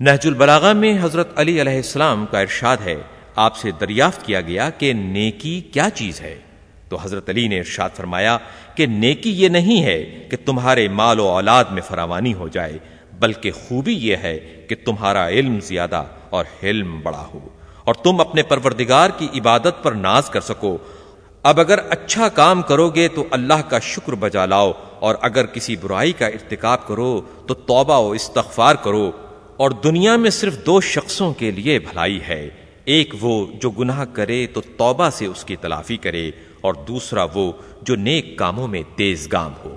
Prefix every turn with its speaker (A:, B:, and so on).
A: نہج البلاغہ میں حضرت علی علیہ السلام کا ارشاد ہے، آپ سے دریافت کیا گیا کہ نیکی کیا چیز ہے۔ تو حضرت علی نے ارشاد فرمایا کہ نیکی یہ نہیں ہے کہ تمہارے مال و اولاد میں فراوانی ہو جائے، بلکہ خوبی یہ ہے کہ تمہارا علم زیادہ اور حلم بڑا ہو، اور تم اپنے پروردگار کی عبادت پر ناز کر سکو۔ اب اگر اچھا کام کرو گے تو اللہ کا شکر بجا لاؤ، اور اگر کسی برائی کا ارتکاب کرو تو توبہ و استغفار کرو۔ اور دنیا میں صرف دو شخصوں کے لیے بھلائی ہے، ایک وہ جو گناہ کرے تو توبہ سے اس کی تلافی کرے اور دوسرا وہ جو نیک کاموں میں تیز گام ہو۔